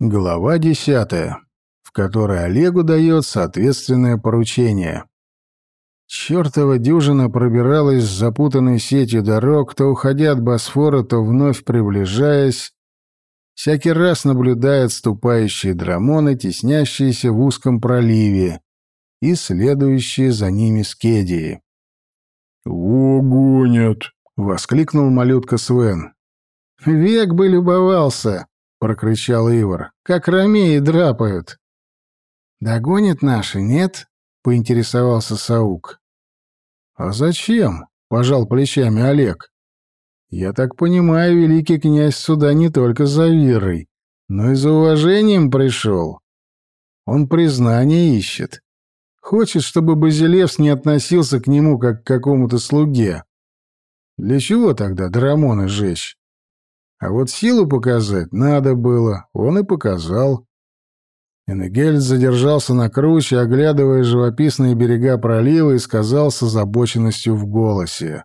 Глава десятая, в которой Олегу дает соответственное поручение. Чёртова дюжина пробиралась с запутанной сетью дорог, то уходя от Босфора, то вновь приближаясь, всякий раз наблюдая отступающие драмоны, теснящиеся в узком проливе, и следующие за ними скедии. «О, гонят!» — воскликнул малютка Свен. «Век бы любовался!» — прокричал Ивар. «Как ромеи драпают!» «Догонят наши, нет?» — поинтересовался Саук. «А зачем?» — пожал плечами Олег. «Я так понимаю, великий князь сюда не только за Вирой, но и за уважением пришел. Он признание ищет. Хочет, чтобы Базилевс не относился к нему как к какому-то слуге. Для чего тогда Драмона жечь? А вот силу показать надо было, он и показал. Энегельд задержался на круче, оглядывая живописные берега пролива и сказал с озабоченностью в голосе.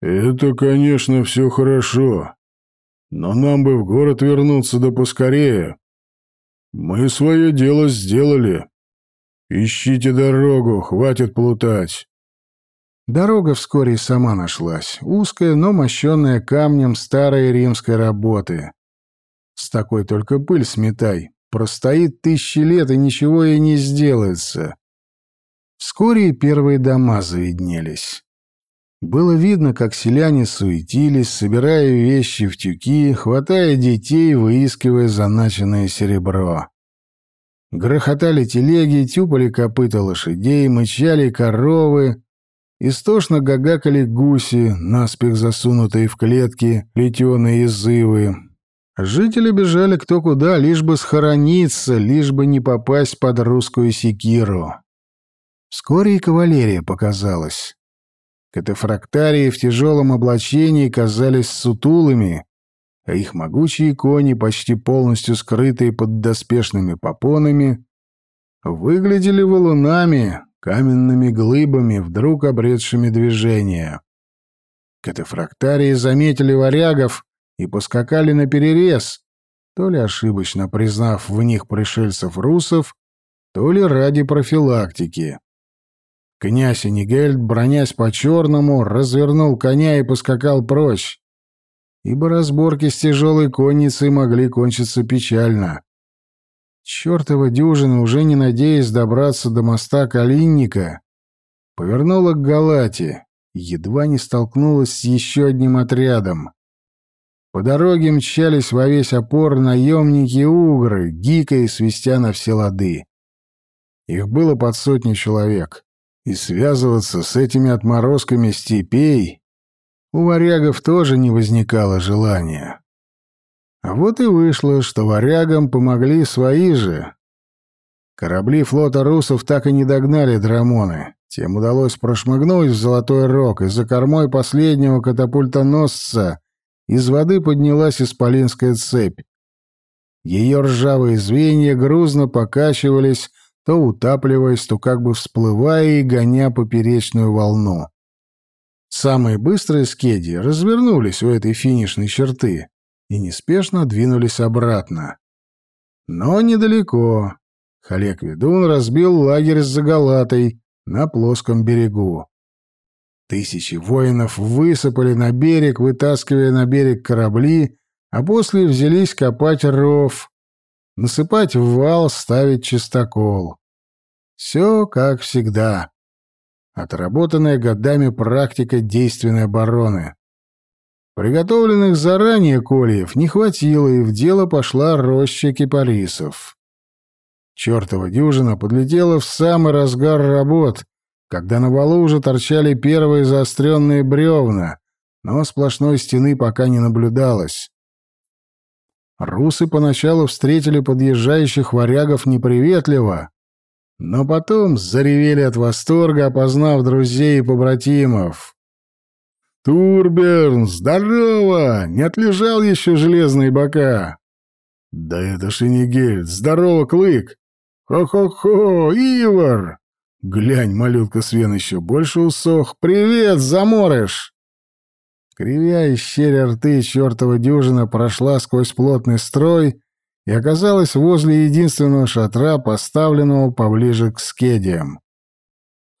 «Это, конечно, все хорошо, но нам бы в город вернуться да поскорее. Мы свое дело сделали. Ищите дорогу, хватит плутать. Дорога вскоре и сама нашлась, узкая, но мощенная камнем старой римской работы. С такой только пыль сметай, простоит тысячи лет и ничего ей не сделается. Вскоре и первые дома завиднелись. Было видно, как селяне суетились, собирая вещи в тюки, хватая детей, выискивая заначенное серебро. Грохотали телеги, тюпали копыта лошадей, мычали коровы, Истошно гагакали гуси, наспех засунутые в клетки, плетеные из ивы. Жители бежали кто куда, лишь бы схорониться, лишь бы не попасть под русскую секиру. Вскоре и кавалерия показалась. Катафрактарии в тяжелом облачении казались сутулыми, а их могучие кони, почти полностью скрытые под доспешными попонами, выглядели валунами, каменными глыбами, вдруг обретшими движение. Катафрактарии заметили варягов и поскакали на перерез, то ли ошибочно признав в них пришельцев русов, то ли ради профилактики. Князь Энигельд, бронясь по-черному, развернул коня и поскакал прочь, ибо разборки с тяжелой конницей могли кончиться печально. Чёртова дюжина, уже не надеясь добраться до моста Калинника, повернула к Галате, едва не столкнулась с еще одним отрядом. По дороге мчались во весь опор наемники-угры, гикая и свистя на все лады. Их было под сотню человек, и связываться с этими отморозками степей у варягов тоже не возникало желания. А вот и вышло, что варягам помогли свои же. Корабли флота русов так и не догнали драмоны. Тем удалось прошмыгнуть в Золотой Рог, и за кормой последнего катапультоносца из воды поднялась исполинская цепь. Ее ржавые звенья грузно покачивались, то утапливаясь, то как бы всплывая и гоня поперечную волну. Самые быстрые скеди развернулись у этой финишной черты и неспешно двинулись обратно. Но недалеко. Халек Ведун разбил лагерь с Загалатой на плоском берегу. Тысячи воинов высыпали на берег, вытаскивая на берег корабли, а после взялись копать ров, насыпать в вал, ставить чистокол. Все как всегда. Отработанная годами практика действенной обороны. Приготовленных заранее кольев не хватило, и в дело пошла роща кипарисов. Чёртова дюжина подлетела в самый разгар работ, когда на валу уже торчали первые заостренные бревна, но сплошной стены пока не наблюдалось. Русы поначалу встретили подъезжающих варягов неприветливо, но потом заревели от восторга, опознав друзей и побратимов. «Турберн, здорово! Не отлежал еще железные бока!» «Да это Шенигель! Здорово, Клык! Хо-хо-хо, Ивар!» «Глянь, малютка Свен еще больше усох! Привет, заморыш!» Кривя и щеря рты чертова дюжина прошла сквозь плотный строй и оказалась возле единственного шатра, поставленного поближе к скедиям.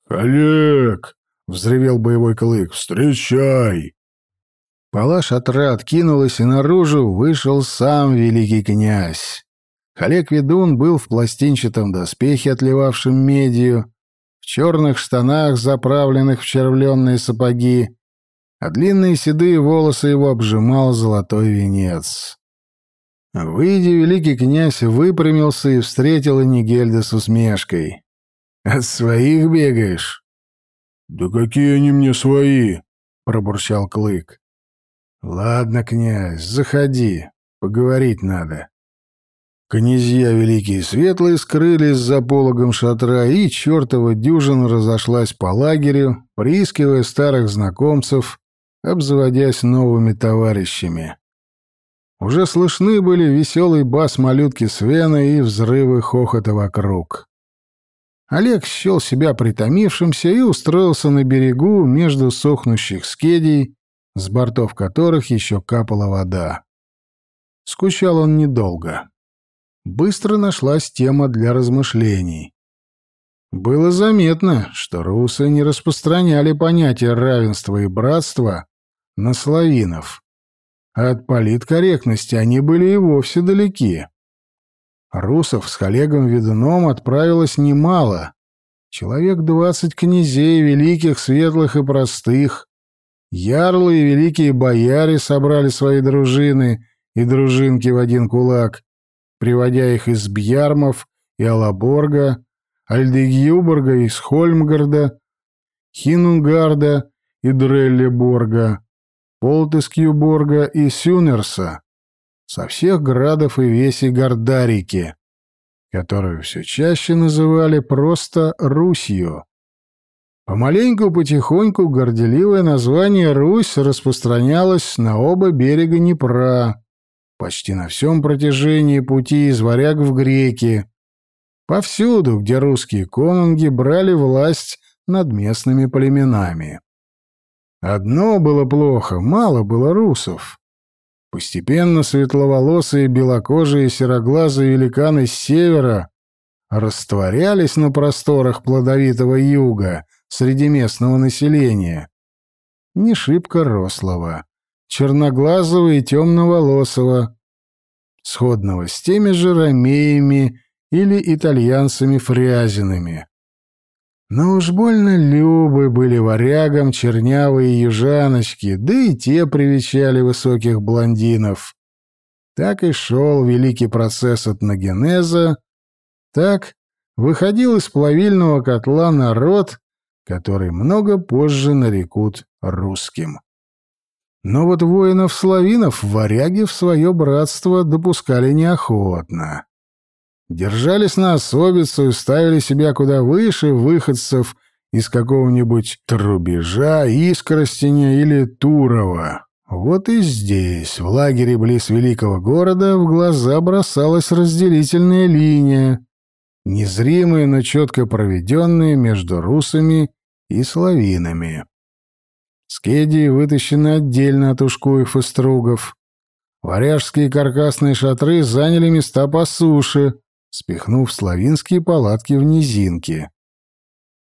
«Олег!» — взревел боевой клык. «Встречай!» Пола шатра откинулась, и наружу вышел сам великий князь. Халек Ведун был в пластинчатом доспехе, отливавшем медью, в черных штанах, заправленных в червленные сапоги, а длинные седые волосы его обжимал золотой венец. Выйдя, великий князь выпрямился и встретил Энигельда с усмешкой. «От своих бегаешь?» «Да какие они мне свои?» — пробурчал Клык. «Ладно, князь, заходи, поговорить надо». Князья великие и светлые скрылись за пологом шатра, и чертова дюжина разошлась по лагерю, приискивая старых знакомцев, обзаводясь новыми товарищами. Уже слышны были веселый бас малютки Свена и взрывы хохота вокруг. Олег счел себя притомившимся и устроился на берегу между сохнущих скедей, с бортов которых еще капала вода. Скучал он недолго. Быстро нашлась тема для размышлений. Было заметно, что русы не распространяли понятие равенства и братства на славинов, а от политкорректности они были и вовсе далеки. Русов с Олегом Ведуном отправилось немало. Человек двадцать князей, великих, светлых и простых. Ярлы и великие бояре собрали свои дружины и дружинки в один кулак, приводя их из Бьярмов и Алаборга, Альдегюборга из Хольмгарда, Хинунгарда и Дреллеборга, Полтескюборга и Сюнерса, со всех градов и весей Гордарики, которую все чаще называли просто Русью. Помаленьку-потихоньку горделивое название «Русь» распространялось на оба берега Днепра, почти на всем протяжении пути из варяг в греки, повсюду, где русские конунги брали власть над местными племенами. Одно было плохо — мало было русов. Постепенно светловолосые, белокожие, сероглазые великаны с севера растворялись на просторах плодовитого юга среди местного населения. Не шибко рослого, черноглазого и темноволосого, сходного с теми же ромеями или итальянцами фрязинами. Но уж больно любы были варягам чернявые южаночки, да и те привечали высоких блондинов. Так и шел великий процесс этногенеза, так выходил из плавильного котла народ, который много позже нарекут русским. Но вот воинов-славинов варяги в свое братство допускали неохотно держались на особицу и ставили себя куда выше выходцев из какого-нибудь Трубежа, Искоростеня или Турова. Вот и здесь, в лагере близ великого города, в глаза бросалась разделительная линия, незримая, но четко проведенная между русами и славинами. Скедии вытащены отдельно от ушкуев и стругов. Варяжские каркасные шатры заняли места по суше, спихнув славинские палатки в низинке.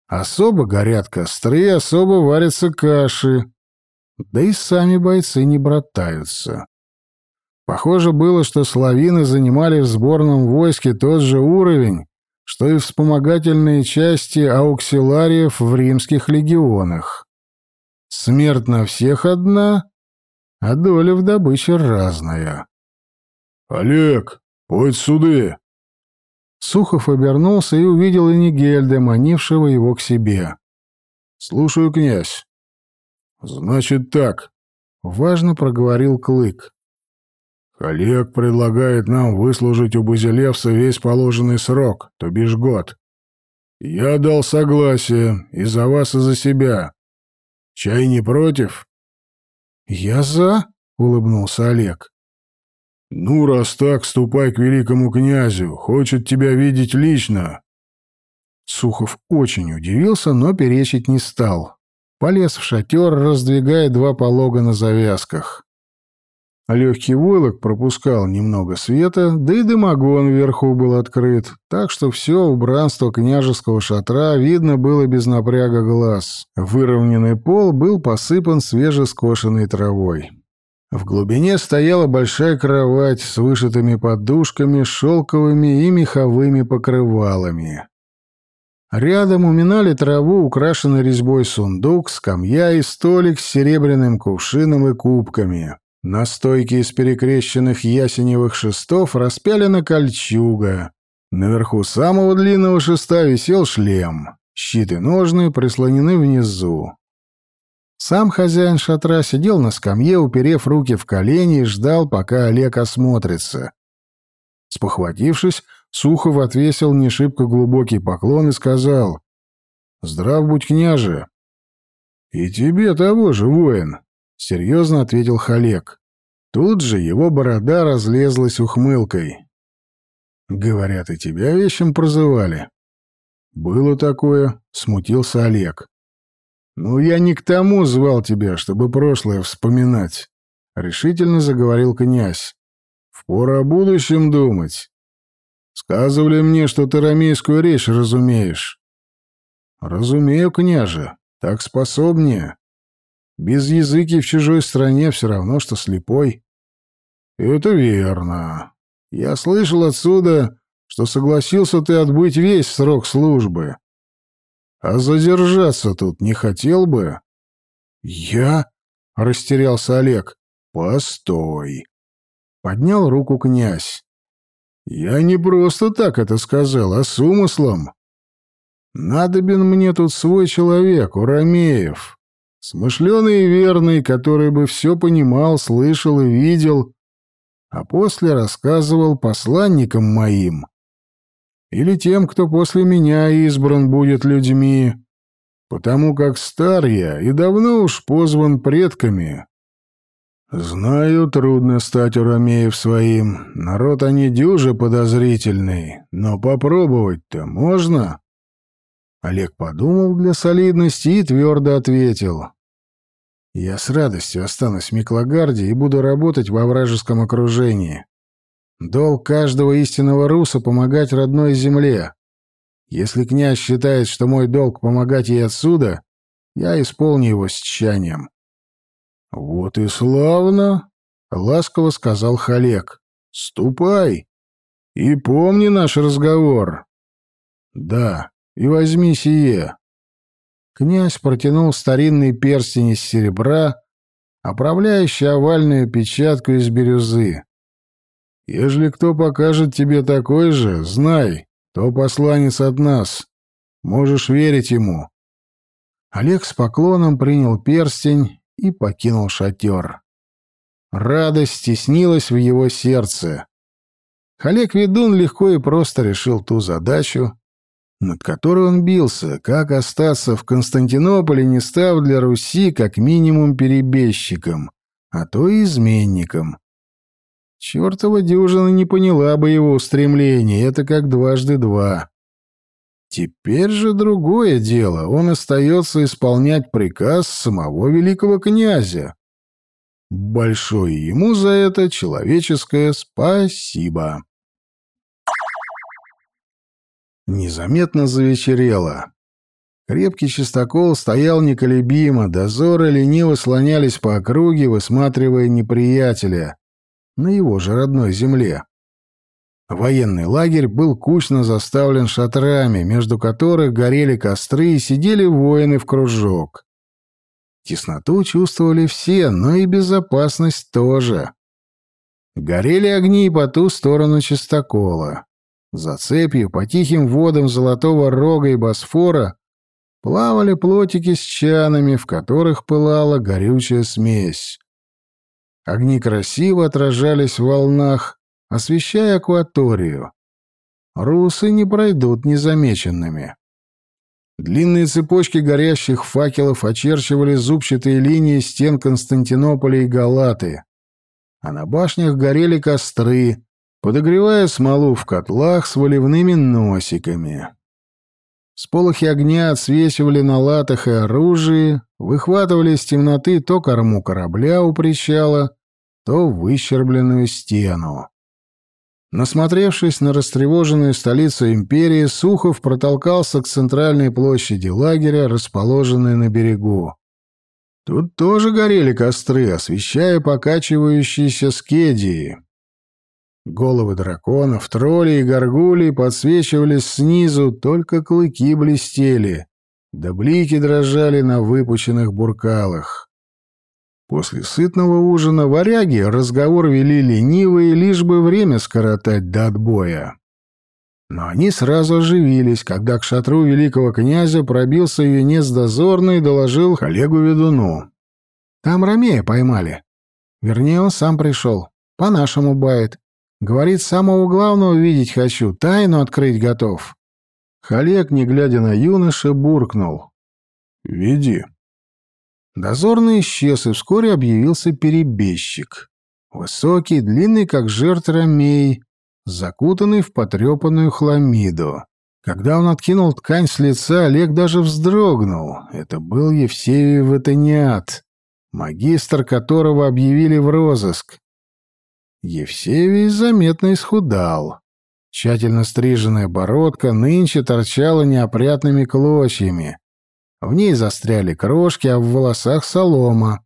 Особо горят костры, особо варятся каши, да и сами бойцы не братаются. Похоже было, что славины занимали в сборном войске тот же уровень, что и вспомогательные части ауксилариев в римских легионах. Смерть на всех одна, а доля в добыче разная. «Олег, путь суды!» Сухов обернулся и увидел Энигельда, манившего его к себе. «Слушаю, князь». «Значит так», — важно проговорил Клык. «Олег предлагает нам выслужить у Базилевса весь положенный срок, то бишь год. Я дал согласие и за вас, и за себя. Чай не против?» «Я за», — улыбнулся Олег. «Ну, раз так, ступай к великому князю. Хочет тебя видеть лично». Сухов очень удивился, но перечить не стал. Полез в шатер, раздвигая два полога на завязках. Легкий войлок пропускал немного света, да и дымогон вверху был открыт, так что все убранство княжеского шатра видно было без напряга глаз. Выровненный пол был посыпан свежескошенной травой. В глубине стояла большая кровать с вышитыми подушками, шелковыми и меховыми покрывалами. Рядом уминали траву, украшенный резьбой сундук, скамья и столик с серебряным кувшином и кубками. На стойке из перекрещенных ясеневых шестов распялена кольчуга. Наверху самого длинного шеста висел шлем. Щиты ножны прислонены внизу. Сам хозяин шатра сидел на скамье, уперев руки в колени и ждал, пока Олег осмотрится. Спохватившись, Сухов отвесил не шибко глубокий поклон и сказал «Здрав будь, княже!» «И тебе того же, воин!» — серьезно ответил Халек. Тут же его борода разлезлась ухмылкой. «Говорят, и тебя вещим прозывали». «Было такое», — смутился Олег. «Ну, я не к тому звал тебя, чтобы прошлое вспоминать», — решительно заговорил князь. «Впора о будущем думать. Сказывали мне, что ты рамейскую речь разумеешь». «Разумею, княже, так способнее. Без языки в чужой стране все равно, что слепой. Это верно. Я слышал отсюда, что согласился ты отбыть весь срок службы. А задержаться тут не хотел бы? Я? Растерялся Олег. Постой. Поднял руку князь. Я не просто так это сказал, а с умыслом. Надобен мне тут свой человек, Урамеев. Смышленый и верный, который бы все понимал, слышал и видел, а после рассказывал посланникам моим. Или тем, кто после меня избран будет людьми, потому как стар я и давно уж позван предками. Знаю, трудно стать урамеев своим, народ они дюже подозрительный, но попробовать-то можно?» Олег подумал для солидности и твердо ответил. «Я с радостью останусь в Миклагарде и буду работать во вражеском окружении. Долг каждого истинного руса — помогать родной земле. Если князь считает, что мой долг — помогать ей отсюда, я исполню его с тщанием». «Вот и славно!» — ласково сказал Халек. «Ступай и помни наш разговор». «Да, и возьми сие». Князь протянул старинный перстень из серебра, оправляющий овальную печатку из бирюзы. «Ежели кто покажет тебе такой же, знай, то посланец от нас. Можешь верить ему». Олег с поклоном принял перстень и покинул шатер. Радость стеснилась в его сердце. Олег Ведун легко и просто решил ту задачу, над которой он бился, как остаться в Константинополе, не став для Руси как минимум перебежчиком, а то и изменником. Чёртова дюжина не поняла бы его устремлений, это как дважды два. Теперь же другое дело, он остается исполнять приказ самого великого князя. Большое ему за это человеческое спасибо. Незаметно завечерело. Крепкий чистокол стоял неколебимо, дозоры лениво слонялись по округе, высматривая неприятеля на его же родной земле. Военный лагерь был кучно заставлен шатрами, между которых горели костры и сидели воины в кружок. Тесноту чувствовали все, но и безопасность тоже. Горели огни по ту сторону чистокола. За цепью по тихим водам Золотого Рога и Босфора плавали плотики с чанами, в которых пылала горючая смесь. Огни красиво отражались в волнах, освещая акваторию. Русы не пройдут незамеченными. Длинные цепочки горящих факелов очерчивали зубчатые линии стен Константинополя и Галаты, а на башнях горели костры, подогревая смолу в котлах с выливными носиками. Сполохи огня отсвечивали на латах и оружии, выхватывали из темноты то корму корабля у причала, то выщербленную стену. Насмотревшись на растревоженную столицу империи, Сухов протолкался к центральной площади лагеря, расположенной на берегу. Тут тоже горели костры, освещая покачивающиеся скедии. Головы драконов, троллей и горгулей подсвечивались снизу, только клыки блестели, да блики дрожали на выпученных буркалах. После сытного ужина варяги разговор вели ленивые, лишь бы время скоротать до отбоя. Но они сразу оживились, когда к шатру великого князя пробился юнец дозорный и доложил коллегу ведуну. «Там Ромея поймали. Вернее, он сам пришел. По-нашему бает. Говорит, самого главного видеть хочу, тайну открыть готов». Халек, не глядя на юноша, буркнул. «Веди». Дозорный исчез, и вскоре объявился перебежчик. Высокий, длинный, как жертв ромей, закутанный в потрепанную хламиду. Когда он откинул ткань с лица, Олег даже вздрогнул. Это был Евсевий Ватаниат, магистр которого объявили в розыск. Евсевий заметно исхудал. Тщательно стриженная бородка нынче торчала неопрятными клочьями. В ней застряли крошки, а в волосах солома.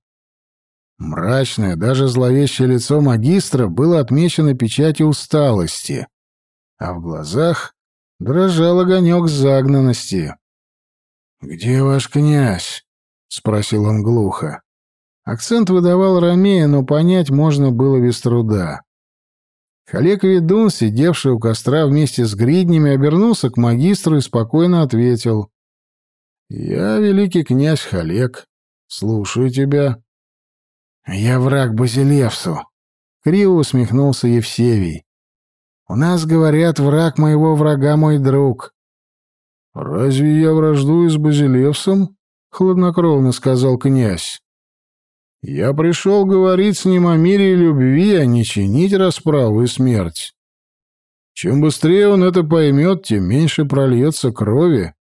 Мрачное, даже зловещее лицо магистра было отмечено печатью усталости, а в глазах дрожал огонек загнанности. «Где ваш князь?» — спросил он глухо. Акцент выдавал Ромея, но понять можно было без труда. Халек Ведун, сидевший у костра вместе с гриднями, обернулся к магистру и спокойно ответил. «Я великий князь Халек. Слушаю тебя». «Я враг Базилевсу», — криво усмехнулся Евсевий. «У нас, говорят, враг моего врага мой друг». «Разве я враждую с Базилевсом?» — хладнокровно сказал князь. «Я пришел говорить с ним о мире и любви, а не чинить расправу и смерть. Чем быстрее он это поймет, тем меньше прольется крови.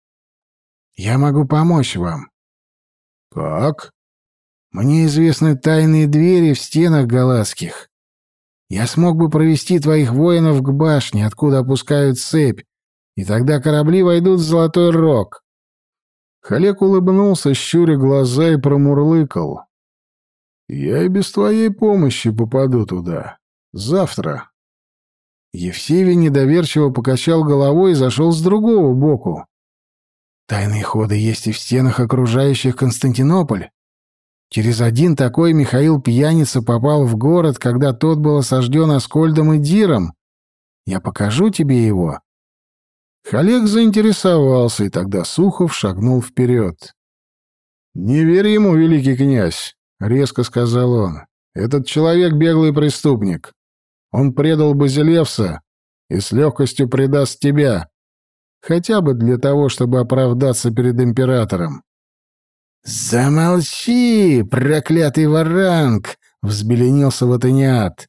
Я могу помочь вам. Как? Мне известны тайные двери в стенах галатских. Я смог бы провести твоих воинов к башне, откуда опускают цепь, и тогда корабли войдут в Золотой Рог. Халек улыбнулся, щуря глаза и промурлыкал. «Я и без твоей помощи попаду туда. Завтра». Евсевий недоверчиво покачал головой и зашел с другого боку. Тайные ходы есть и в стенах окружающих Константинополь. Через один такой Михаил Пьяница попал в город, когда тот был осажден Аскольдом и Диром. Я покажу тебе его». Халек заинтересовался, и тогда Сухов шагнул вперед. «Не верь ему, великий князь», — резко сказал он. «Этот человек — беглый преступник. Он предал Базилевса и с легкостью предаст тебя. Хотя бы для того, чтобы оправдаться перед императором. «Замолчи, проклятый варанг!» — взбеленился Ватаниат.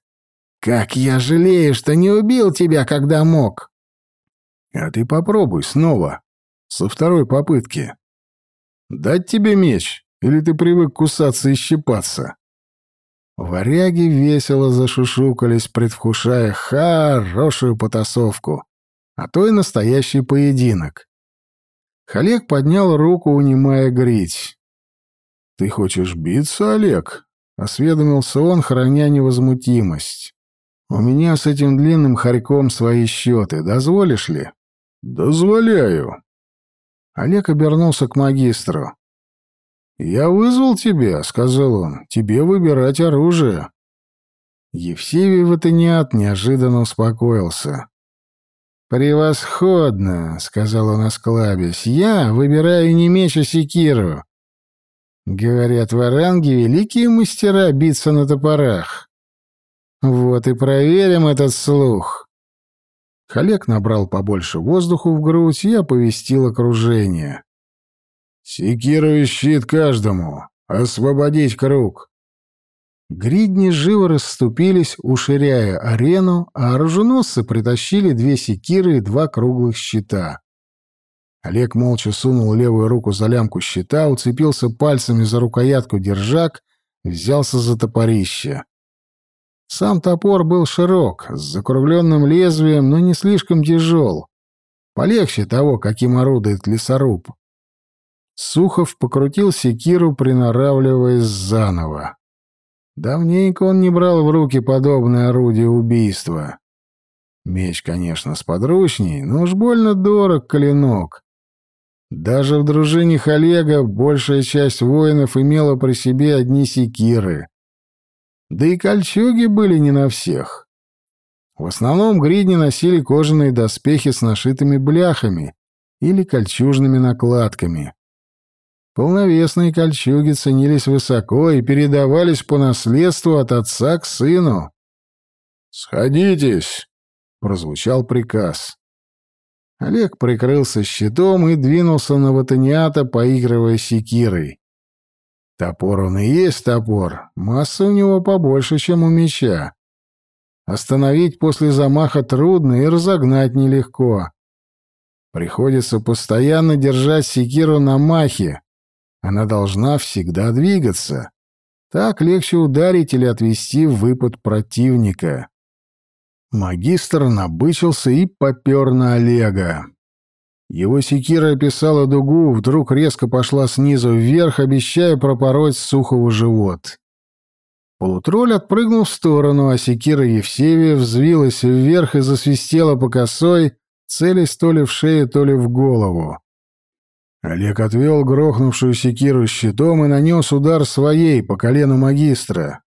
«Как я жалею, что не убил тебя, когда мог!» «А ты попробуй снова, со второй попытки. Дать тебе меч, или ты привык кусаться и щипаться?» Варяги весело зашушукались, предвкушая хорошую потасовку а то и настоящий поединок. Халек поднял руку, унимая грить. «Ты хочешь биться, Олег?» — осведомился он, храня невозмутимость. «У меня с этим длинным хорьком свои счеты. Дозволишь ли?» «Дозволяю». Олег обернулся к магистру. «Я вызвал тебя», — сказал он. «Тебе выбирать оружие». Евсевий Ватаниат неожиданно успокоился. «Превосходно!» — сказал он, осклабясь. «Я выбираю не меч, а секиру. Говорят, в Оранге великие мастера биться на топорах. Вот и проверим этот слух». Халек набрал побольше воздуху в грудь и оповестил окружение. «Секиру и щит каждому! Освободить круг!» Гридни живо расступились, уширяя арену, а оруженосцы притащили две секиры и два круглых щита. Олег молча сунул левую руку за лямку щита, уцепился пальцами за рукоятку держак, взялся за топорище. Сам топор был широк, с закругленным лезвием, но не слишком тяжел. Полегче того, каким орудует лесоруб. Сухов покрутил секиру, приноравливаясь заново. Давненько он не брал в руки подобное орудие убийства. Меч, конечно, сподручней, но уж больно дорог клинок. Даже в дружине Халега большая часть воинов имела при себе одни секиры. Да и кольчуги были не на всех. В основном гридни носили кожаные доспехи с нашитыми бляхами или кольчужными накладками. Полновесные кольчуги ценились высоко и передавались по наследству от отца к сыну. «Сходитесь!» — прозвучал приказ. Олег прикрылся щитом и двинулся на Ватаниата, поигрывая секирой. Топор он и есть топор, масса у него побольше, чем у меча. Остановить после замаха трудно и разогнать нелегко. Приходится постоянно держать секиру на махе, она должна всегда двигаться. Так легче ударить или отвести выпад противника. Магистр набычился и попер на Олега. Его секира описала дугу, вдруг резко пошла снизу вверх, обещая пропороть Сухову живот. Полутролль отпрыгнул в сторону, а секира Евсевия взвилась вверх и засвистела по косой, целясь то ли в шею, то ли в голову. Олег отвел грохнувшую секиру щитом и нанес удар своей по колену магистра.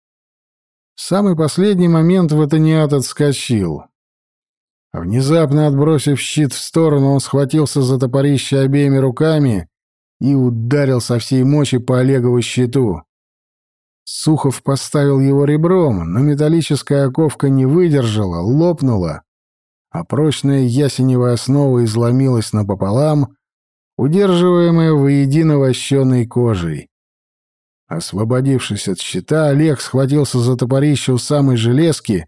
В самый последний момент Ватаниат отскочил. Внезапно отбросив щит в сторону, он схватился за топорище обеими руками и ударил со всей мощи по Олегову щиту. Сухов поставил его ребром, но металлическая оковка не выдержала, лопнула, а прочная ясеневая основа изломилась напополам, удерживаемая воедино вощеной кожей. Освободившись от щита, Олег схватился за топорище у самой железки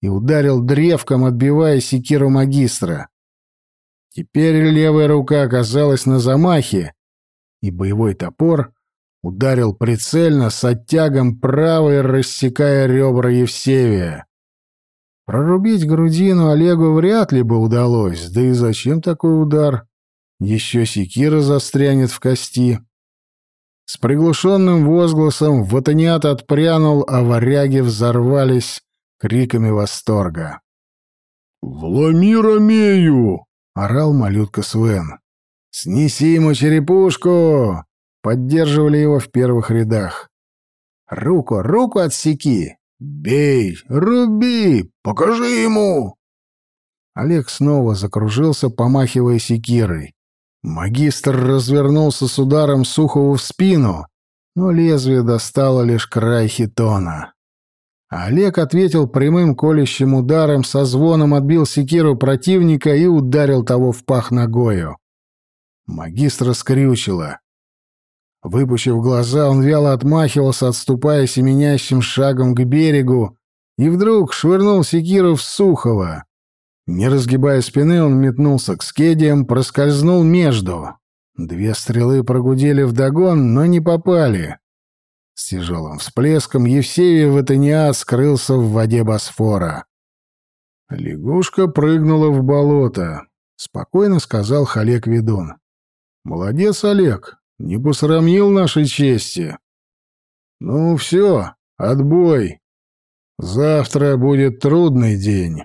и ударил древком, отбивая секиру магистра. Теперь левая рука оказалась на замахе, и боевой топор ударил прицельно с оттягом правой, рассекая ребра Евсевия. Прорубить грудину Олегу вряд ли бы удалось, да и зачем такой удар? Еще секира застрянет в кости. С приглушенным возгласом Ватаниат отпрянул, а варяги взорвались криками восторга. «Вломи Ромею!» — орал малютка Свен. «Снеси ему черепушку!» — поддерживали его в первых рядах. «Руку, руку отсеки! Бей! Руби! Покажи ему!» Олег снова закружился, помахивая секирой. Магистр развернулся с ударом Сухову в спину, но лезвие достало лишь край хитона. Олег ответил прямым колющим ударом, со звоном отбил секиру противника и ударил того в пах ногою. Магистра скрючило. Выпучив глаза, он вяло отмахивался, отступая семенящим шагом к берегу, и вдруг швырнул секиру в Сухова. Не разгибая спины, он метнулся к скедиям, проскользнул между. Две стрелы прогудели вдогон, но не попали. С тяжелым всплеском Евсевий Ватаниат скрылся в воде Босфора. Лягушка прыгнула в болото, — спокойно сказал Халек Ведун. «Молодец, Олег, не посрамил нашей чести. Ну все, отбой. Завтра будет трудный день».